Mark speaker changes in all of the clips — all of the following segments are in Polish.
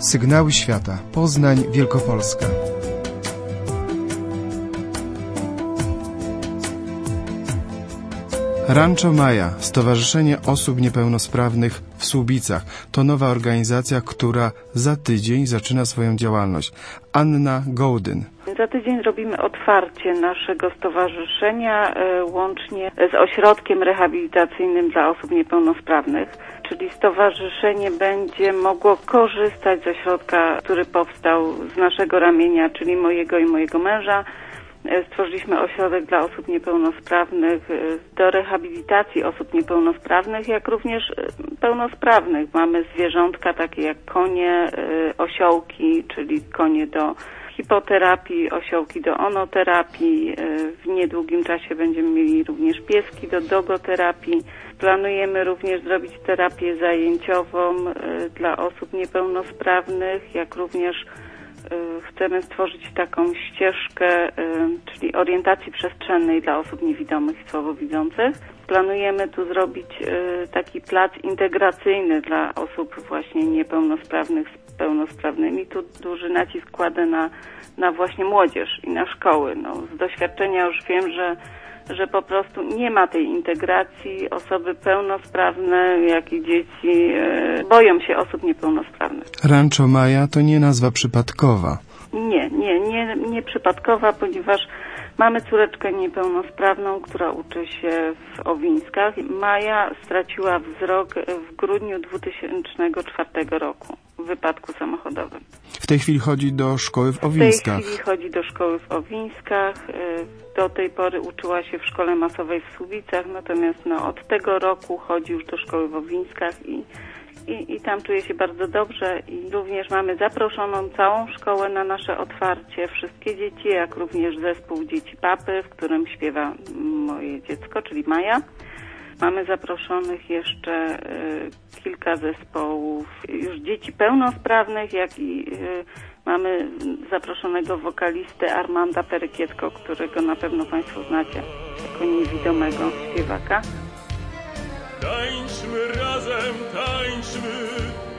Speaker 1: Sygnały Świata. Poznań, Wielkopolska. Rancho Maja, Stowarzyszenie Osób Niepełnosprawnych w Słubicach. To nowa organizacja, która za tydzień zaczyna swoją działalność. Anna Gołdyn.
Speaker 2: Za tydzień robimy otwarcie naszego stowarzyszenia e, łącznie z ośrodkiem rehabilitacyjnym dla osób niepełnosprawnych, czyli stowarzyszenie będzie mogło korzystać z ośrodka, który powstał z naszego ramienia, czyli mojego i mojego męża. E, Stworzyliśmy ośrodek dla osób niepełnosprawnych e, do rehabilitacji osób niepełnosprawnych, jak również pełnosprawnych. Mamy zwierzątka takie jak konie, osiołki, czyli konie do hipoterapii, osiołki do onoterapii. E, W niedługim czasie będziemy mieli również pieski do dogoterapii. Planujemy również zrobić terapię zajęciową e, dla osób niepełnosprawnych, jak również e, chcemy stworzyć taką ścieżkę, czyli orientacji przestrzennej dla osób niewidomych i słabowidzących. Planujemy tu zrobić taki plac integracyjny dla osób właśnie niepełnosprawnych z pełnosprawnymi. Tu duży nacisk kładę na, na właśnie młodzież i na szkoły. No, z doświadczenia już wiem, że że po prostu nie ma tej integracji. Osoby pełnosprawne, jak i dzieci e, boją się osób niepełnosprawnych.
Speaker 1: Rancho Maja to nie nazwa przypadkowa.
Speaker 2: Nie, nie, nie, nie przypadkowa, ponieważ mamy córeczkę niepełnosprawną, która uczy się w Owińskach. Maja straciła wzrok w grudniu 2004 roku w wypadku samochodowym.
Speaker 1: W tej chwili chodzi do szkoły w
Speaker 2: W tej
Speaker 1: Owińskach.
Speaker 2: chwili chodzi do szkoły w Owińskach. Y, Do tej pory uczyła się w szkole masowej w Słubicach, natomiast no, od tego roku chodzi już do szkoły w Owińskach i, i, i tam czuje się bardzo dobrze. I również mamy zaproszoną całą szkołę na nasze otwarcie. Wszystkie dzieci, jak również zespół Dzieci Papy, w którym śpiewa moje dziecko, czyli Maja. Mamy zaproszonych jeszcze y, kilka zespołów, już dzieci pełnosprawnych, jak i y, mamy zaproszonego wokalistę Armanda Perykietko, którego na pewno Państwo znacie jako niewidomego śpiewaka.
Speaker 3: Tańczmy razem, tańczmy,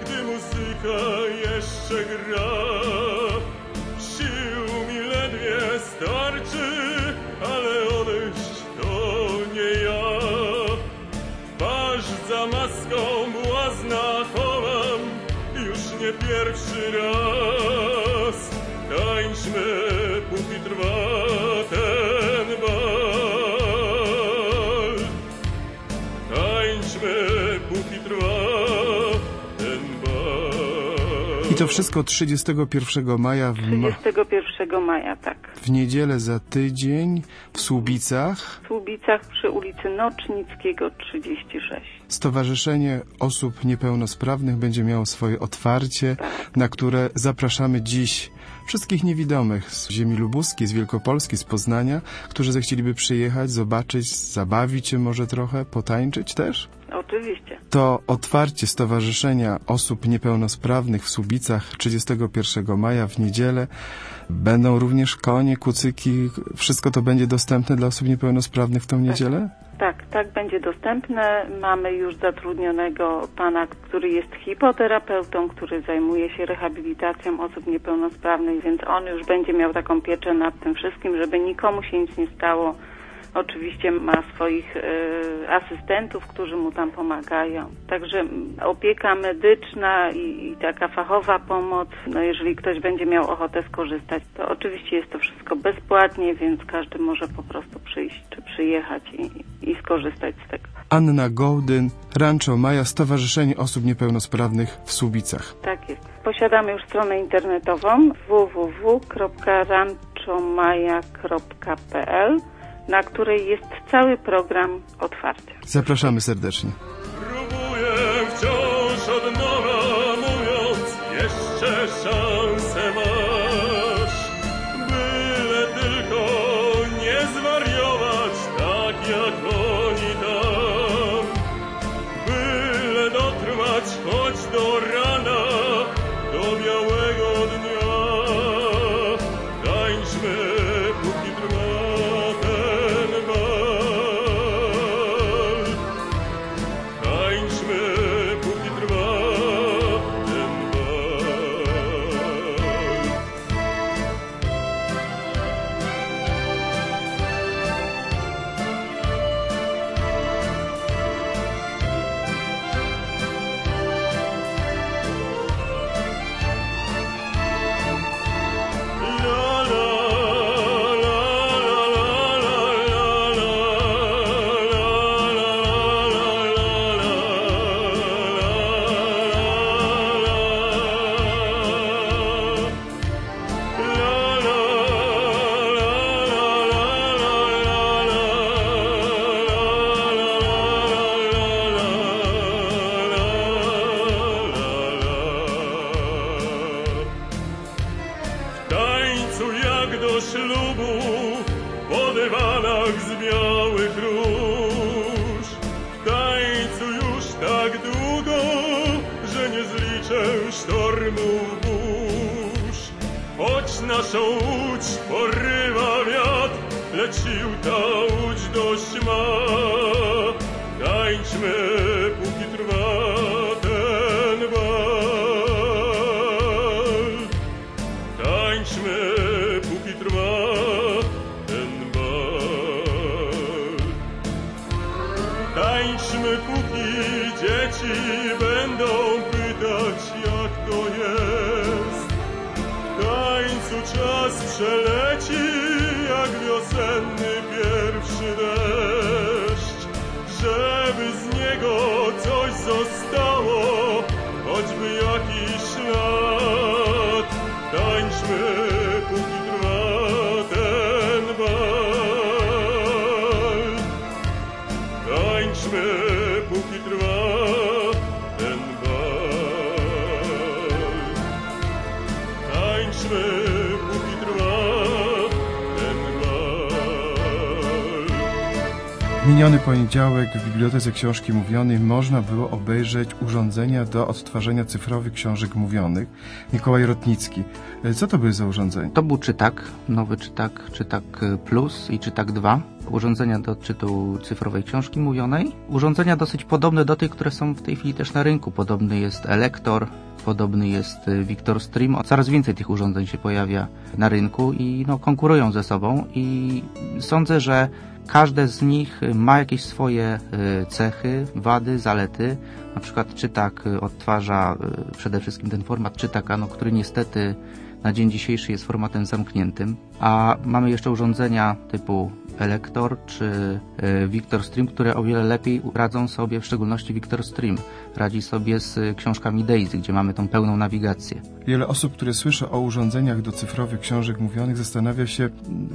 Speaker 3: gdy muzyka jeszcze gra. Sił mi ledwie starczy, ale odejść to nie ja. Twarz za maską błazna chowam, już nie pierwszy raz. Tańczmy, póki trwa ten
Speaker 1: to wszystko 31 maja w, ma-
Speaker 2: 31 maja, tak.
Speaker 1: w niedzielę za tydzień w Słubicach.
Speaker 2: W Słubicach przy ulicy Nocznickiego 36.
Speaker 1: Stowarzyszenie Osób Niepełnosprawnych będzie miało swoje otwarcie, na które zapraszamy dziś wszystkich niewidomych z ziemi lubuskiej, z Wielkopolski, z Poznania, którzy zechcieliby przyjechać, zobaczyć, zabawić się może trochę, potańczyć też.
Speaker 2: Oczywiście.
Speaker 1: To otwarcie Stowarzyszenia Osób Niepełnosprawnych w Słubicach 31 maja w niedzielę. Będą również konie, kucyki, wszystko to będzie dostępne dla osób niepełnosprawnych w tą niedzielę?
Speaker 2: Tak, tak będzie dostępne. Mamy już zatrudnionego pana, który jest hipoterapeutą, który zajmuje się rehabilitacją osób niepełnosprawnych, więc on już będzie miał taką pieczę nad tym wszystkim, żeby nikomu się nic nie stało. Oczywiście ma swoich e, asystentów, którzy mu tam pomagają. Także opieka medyczna i, i taka fachowa pomoc, no jeżeli ktoś będzie miał ochotę skorzystać, to oczywiście jest to wszystko bezpłatnie, więc każdy może po prostu przyjść czy przyjechać i, i skorzystać z tego.
Speaker 1: Anna Gołdyn, Rancho Maja, Stowarzyszenie Osób Niepełnosprawnych w Słubicach.
Speaker 2: Tak jest. Posiadamy już stronę internetową www.ranchomaja.pl, na której jest cały program otwarcia.
Speaker 1: Zapraszamy serdecznie.
Speaker 3: Próbuję wciąż od nowa, mówiąc, jeszcze szansę naszą łódź porywa wiatr, lecz sił ta łódź dość ma. Tańczmy, póki trwa ten bal. Tańczmy, póki trwa ten bal. Tańczmy, póki dzieci przeleci, jak wiosenny pierwszy deszcz. Żeby z niego coś zostało, choćby jakiś ślad. Tańczmy, póki
Speaker 1: Miniony poniedziałek w Bibliotece Książki Mówionej można było obejrzeć urządzenia do odtwarzania cyfrowych książek mówionych. Mikołaj Rotnicki. E, Co to były za urządzenia?
Speaker 4: To był czytak, nowy czytak, czytak plus i czytak 2. Urządzenia do odczytu cyfrowej książki mówionej. Urządzenia dosyć podobne do tych, które są w tej chwili też na rynku. Podobny jest Elektor, podobny jest Victor Stream. Coraz więcej tych urządzeń się pojawia na rynku i no, konkurują ze sobą i sądzę, że każde z nich ma jakieś swoje y, cechy, wady, zalety. Na przykład czytak y, odtwarza y, przede wszystkim ten format czytaka, no, który niestety na dzień dzisiejszy jest formatem zamkniętym, a mamy jeszcze urządzenia typu Elektor czy Victor Stream, które o wiele lepiej radzą sobie, w szczególności Victor Stream, radzi sobie z książkami Daisy, gdzie mamy tą pełną nawigację.
Speaker 1: Wiele osób, które słyszy o urządzeniach do cyfrowych książek mówionych, zastanawia się,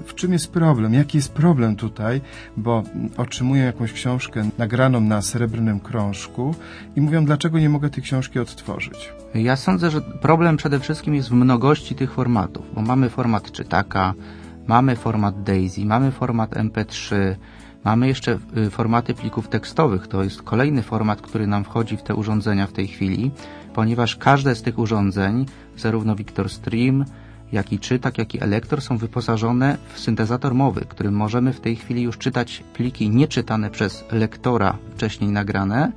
Speaker 1: w czym jest problem, jaki jest problem tutaj, bo otrzymują jakąś książkę nagraną na srebrnym krążku i mówią, dlaczego nie mogę tej książki odtworzyć.
Speaker 4: Ja sądzę, że problem przede wszystkim jest w mnogości tych formatów, bo mamy format czytaka, mamy format Daisy, mamy format MP3, mamy jeszcze y, formaty plików tekstowych. To jest kolejny format, który nam wchodzi w te urządzenia w tej chwili, ponieważ każde z tych urządzeń, zarówno Victor Stream, jak i czytak, jak i elektor są wyposażone w syntezator mowy, którym możemy w tej chwili już czytać pliki nieczytane przez lektora wcześniej nagrane,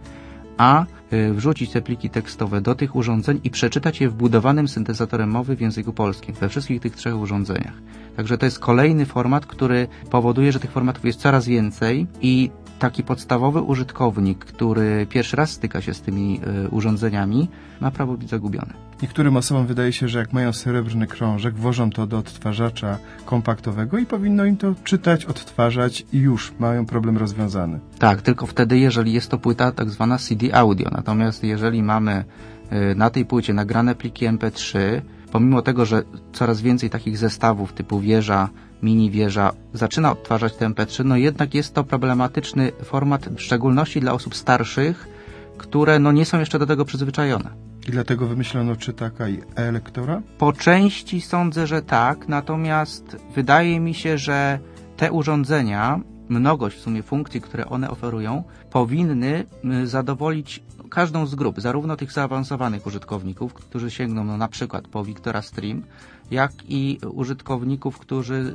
Speaker 4: a wrzucić te pliki tekstowe do tych urządzeń i przeczytać je wbudowanym syntezatorem mowy w języku polskim we wszystkich tych trzech urządzeniach. Także to jest kolejny format, który powoduje, że tych formatów jest coraz więcej i taki podstawowy użytkownik, który pierwszy raz styka się z tymi y, urządzeniami, ma prawo być zagubiony.
Speaker 1: Niektórym osobom wydaje się, że jak mają srebrny krążek, włożą to do odtwarzacza kompaktowego i powinno im to czytać, odtwarzać i już mają problem rozwiązany.
Speaker 4: Tak, tylko wtedy, jeżeli jest to płyta tak zwana CD audio. Natomiast jeżeli mamy y, na tej płycie nagrane pliki MP3, pomimo tego, że coraz więcej takich zestawów typu wieża, mini wieża zaczyna odtwarzać te MP3, no jednak jest to problematyczny format, w szczególności dla osób starszych, które no nie są jeszcze do tego przyzwyczajone.
Speaker 1: I dlatego wymyślono czytaka i e-lektora?
Speaker 4: Po części sądzę, że tak, natomiast wydaje mi się, że te urządzenia, mnogość w sumie funkcji, które one oferują, powinny y, zadowolić każdą z grup, zarówno tych zaawansowanych użytkowników, którzy sięgną no, na przykład po Victora Stream, jak i użytkowników, którzy y,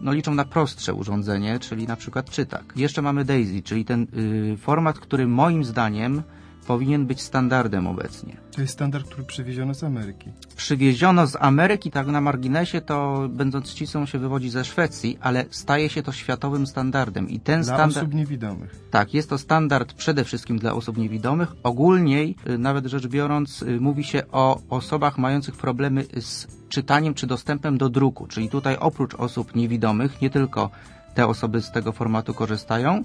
Speaker 4: no, liczą na prostsze urządzenie, czyli na przykład czytak. Jeszcze mamy Daisy, czyli ten y, format, który moim zdaniem powinien być standardem obecnie.
Speaker 1: To jest standard, który przywieziono z Ameryki.
Speaker 4: Przywieziono z Ameryki, tak na marginesie, to będąc ścisłą się wywodzi ze Szwecji, ale staje się to światowym standardem. I ten
Speaker 1: Dla
Speaker 4: standard.
Speaker 1: osób niewidomych.
Speaker 4: Tak, jest to standard przede wszystkim dla osób niewidomych. Ogólniej, y, nawet rzecz biorąc, y, mówi się o osobach mających problemy z czytaniem czy dostępem do druku. Czyli tutaj oprócz osób niewidomych, nie tylko te osoby z tego formatu korzystają,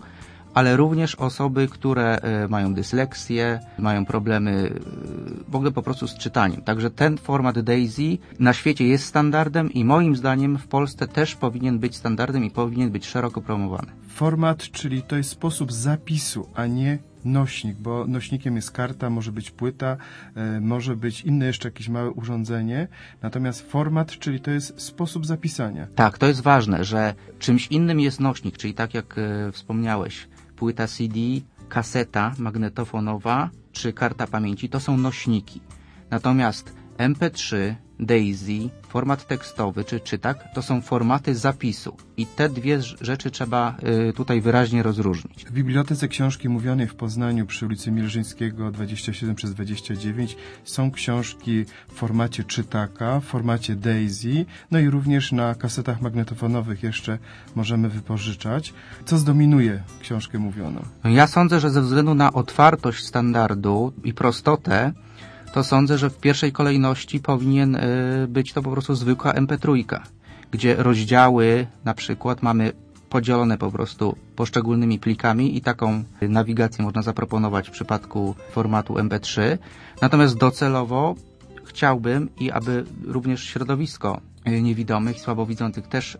Speaker 4: ale również osoby, które e, mają dysleksję, mają problemy e, w ogóle po prostu z czytaniem. Także ten format DAISY na świecie jest standardem i moim zdaniem w Polsce też powinien być standardem i powinien być szeroko promowany.
Speaker 1: Format, czyli to jest sposób zapisu, a nie nośnik, bo nośnikiem jest karta, może być płyta, e, może być inne jeszcze jakieś małe urządzenie. Natomiast format, czyli to jest sposób zapisania.
Speaker 4: Tak, to jest ważne, że czymś innym jest nośnik, czyli tak jak wspomniałeś, płyta CD, kaseta magnetofonowa czy karta pamięci to są nośniki. Natomiast MP3, DAISY, format tekstowy czy czytak to są formaty zapisu i te dwie rzeczy trzeba y, tutaj wyraźnie rozróżnić.
Speaker 1: W Bibliotece Książki Mówionej w Poznaniu przy ulicy Milżyńskiego 27 przez 29 są książki w formacie czytaka, w formacie DAISY, no i również na kasetach magnetofonowych jeszcze możemy wypożyczać. Co zdominuje książkę mówioną?
Speaker 4: Ja sądzę, że ze względu na otwartość standardu i prostotę to sądzę, że w pierwszej kolejności powinien y, być to po prostu zwykła MP3, gdzie rozdziały na przykład mamy podzielone po prostu poszczególnymi plikami i taką nawigację można zaproponować w przypadku formatu MP3. Natomiast docelowo chciałbym i aby również środowisko niewidomych i słabowidzących też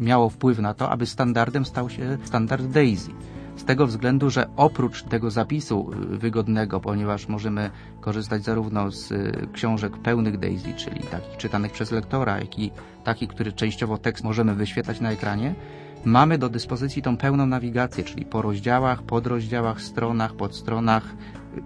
Speaker 4: miało wpływ na to, aby standardem stał się standard DAISY. Z tego względu, że oprócz tego zapisu y, wygodnego, ponieważ możemy korzystać zarówno z y, książek pełnych Daisy, czyli takich czytanych przez lektora, jak i takich, który częściowo tekst możemy wyświetlać na ekranie, mamy do dyspozycji tą pełną nawigację, czyli po rozdziałach, podrozdziałach, stronach, podstronach,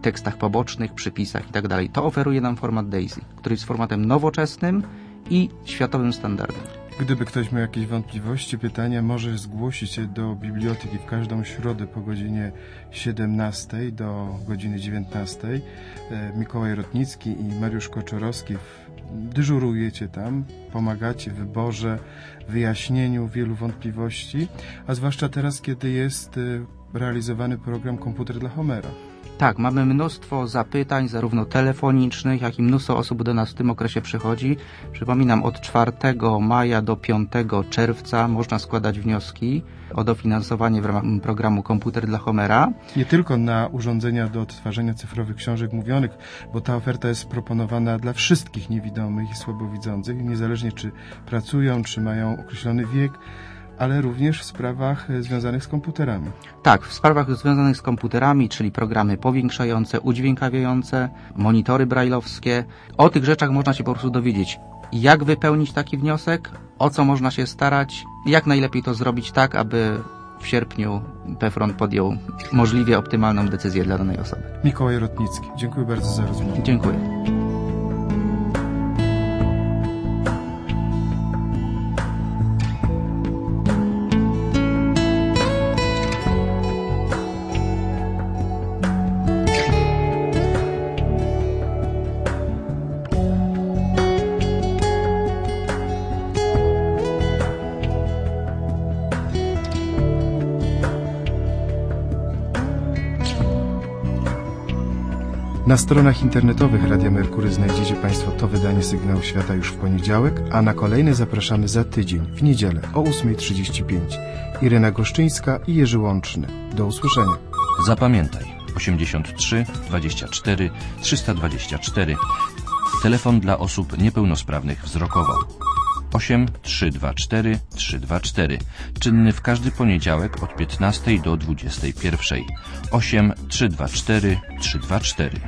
Speaker 4: tekstach pobocznych, przypisach itd. Tak to oferuje nam format DAISY, który jest formatem nowoczesnym i światowym standardem.
Speaker 1: Gdyby ktoś miał jakieś wątpliwości, pytania, może zgłosić się do biblioteki w każdą środę po godzinie 17 do godziny 19. E, Mikołaj Rotnicki i Mariusz Koczorowski dyżurujecie tam, pomagacie w wyborze, wyjaśnieniu wielu wątpliwości, a zwłaszcza teraz, kiedy jest e, realizowany program Komputer dla Homera.
Speaker 4: Tak, mamy mnóstwo zapytań, zarówno telefonicznych, jak i mnóstwo osób do nas w tym okresie przychodzi. Przypominam, od 4 maja do 5 czerwca można składać wnioski o dofinansowanie w ramach programu Komputer dla Homera.
Speaker 1: Nie tylko na urządzenia do odtwarzania cyfrowych książek mówionych, bo ta oferta jest proponowana dla wszystkich niewidomych i słabowidzących, niezależnie czy pracują, czy mają określony wiek ale również w sprawach e, związanych z komputerami.
Speaker 4: Tak, w sprawach związanych z komputerami, czyli programy powiększające, udźwiękawiające, monitory brajlowskie. O tych rzeczach można się po prostu dowiedzieć. Jak wypełnić taki wniosek, o co można się starać, jak najlepiej to zrobić tak, aby w sierpniu PFRON podjął możliwie optymalną decyzję dla danej osoby.
Speaker 1: Mikołaj Rotnicki, dziękuję bardzo za rozmowę.
Speaker 4: Dziękuję.
Speaker 1: Na stronach internetowych Radia Merkury znajdziecie Państwo to wydanie Sygnału Świata już w poniedziałek, a na kolejne zapraszamy za tydzień, w niedzielę o 8.35. Irena Goszczyńska i Jerzy Łączny. Do usłyszenia.
Speaker 5: Zapamiętaj 83 24 324 Telefon dla osób niepełnosprawnych wzrokowo 8 324 324 czynny w każdy poniedziałek od 15 do 21 8 324 324